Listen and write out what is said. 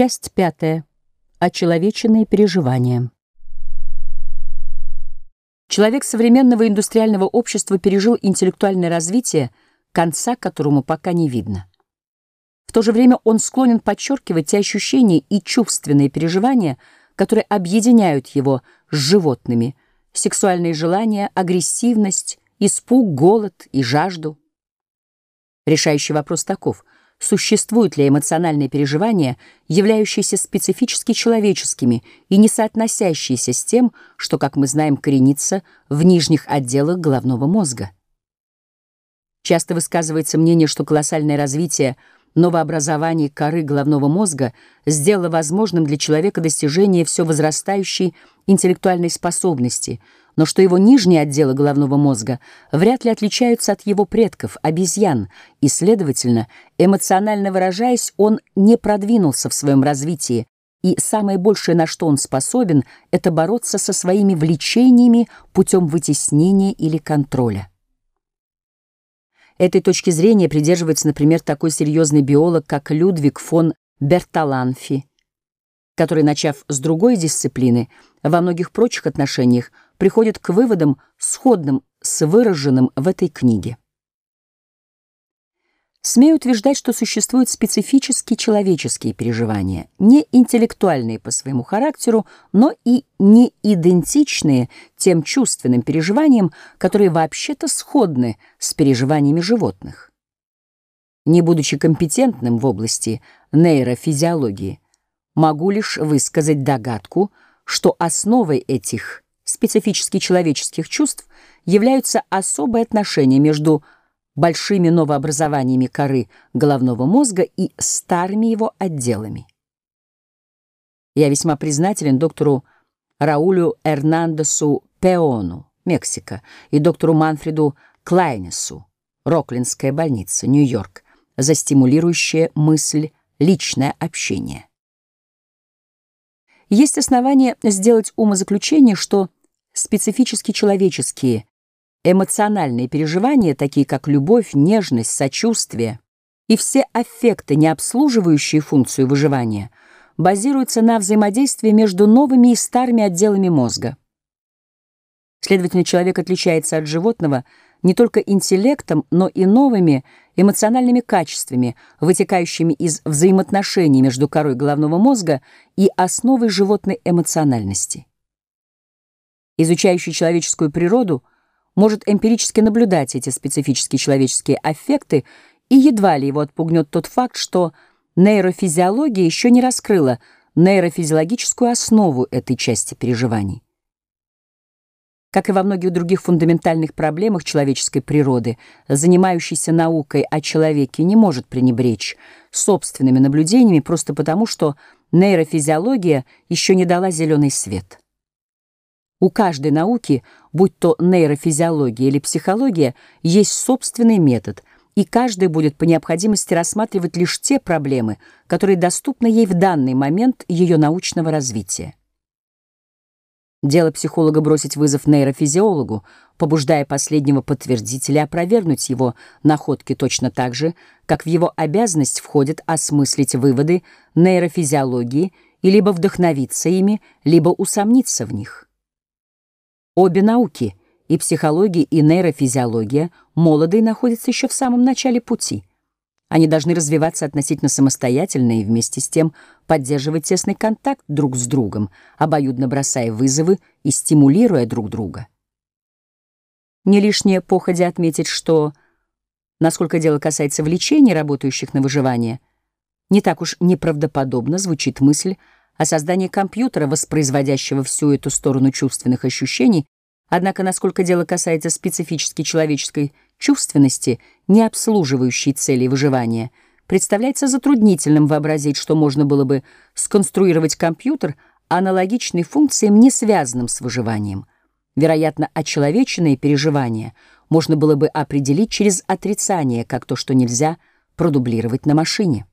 Часть пятая. Очеловеченные переживания. Человек современного индустриального общества пережил интеллектуальное развитие, конца которому пока не видно. В то же время он склонен подчеркивать те ощущения и чувственные переживания, которые объединяют его с животными, сексуальные желания, агрессивность, испуг, голод и жажду. Решающий вопрос таков — существуют ли эмоциональные переживания, являющиеся специфически человеческими и не соотносящиеся с тем, что, как мы знаем, коренится в нижних отделах головного мозга. Часто высказывается мнение, что колоссальное развитие новообразований коры головного мозга сделало возможным для человека достижение все возрастающей интеллектуальной способности — но что его нижние отделы головного мозга вряд ли отличаются от его предков, обезьян, и, следовательно, эмоционально выражаясь, он не продвинулся в своем развитии, и самое большее, на что он способен, это бороться со своими влечениями путем вытеснения или контроля. Этой точки зрения придерживается, например, такой серьезный биолог, как Людвиг фон Берталанфи, который, начав с другой дисциплины, во многих прочих отношениях приходит к выводам, сходным с выраженным в этой книге. Смею утверждать, что существуют специфические человеческие переживания, не интеллектуальные по своему характеру, но и не идентичные тем чувственным переживаниям, которые вообще-то сходны с переживаниями животных. Не будучи компетентным в области нейрофизиологии, могу лишь высказать догадку, что основой этих специфически человеческих чувств являются особые отношения между большими новообразованиями коры головного мозга и старыми его отделами. Я весьма признателен доктору Раулю Эрнандесу Пеону, Мексика, и доктору Манфреду Клайнесу, Роклинская больница, Нью-Йорк, за стимулирующее мысль личное общение. Есть основания сделать умозаключение, что специфически человеческие, эмоциональные переживания, такие как любовь, нежность, сочувствие и все аффекты, не обслуживающие функцию выживания, базируются на взаимодействии между новыми и старыми отделами мозга. Следовательно, человек отличается от животного не только интеллектом, но и новыми эмоциональными качествами, вытекающими из взаимоотношений между корой головного мозга и основой животной эмоциональности изучающий человеческую природу, может эмпирически наблюдать эти специфические человеческие аффекты, и едва ли его отпугнет тот факт, что нейрофизиология еще не раскрыла нейрофизиологическую основу этой части переживаний. Как и во многих других фундаментальных проблемах человеческой природы, занимающийся наукой о человеке не может пренебречь собственными наблюдениями просто потому, что нейрофизиология еще не дала зеленый свет. У каждой науки, будь то нейрофизиология или психология, есть собственный метод, и каждая будет по необходимости рассматривать лишь те проблемы, которые доступны ей в данный момент ее научного развития. Дело психолога бросить вызов нейрофизиологу, побуждая последнего подтвердить или опровергнуть его находки точно так же, как в его обязанность входит осмыслить выводы нейрофизиологии и либо вдохновиться ими, либо усомниться в них. Обе науки, и психология, и нейрофизиология, молоды и находятся еще в самом начале пути. Они должны развиваться относительно самостоятельно и вместе с тем поддерживать тесный контакт друг с другом, обоюдно бросая вызовы и стимулируя друг друга. Не лишнее походя отметить, что, насколько дело касается влечений, работающих на выживание, не так уж неправдоподобно звучит мысль о создании компьютера, воспроизводящего всю эту сторону чувственных ощущений, однако, насколько дело касается специфически человеческой чувственности, не обслуживающей цели выживания, представляется затруднительным вообразить, что можно было бы сконструировать компьютер, аналогичный функциям, не связанным с выживанием. Вероятно, очеловеченные переживания можно было бы определить через отрицание, как то, что нельзя продублировать на машине.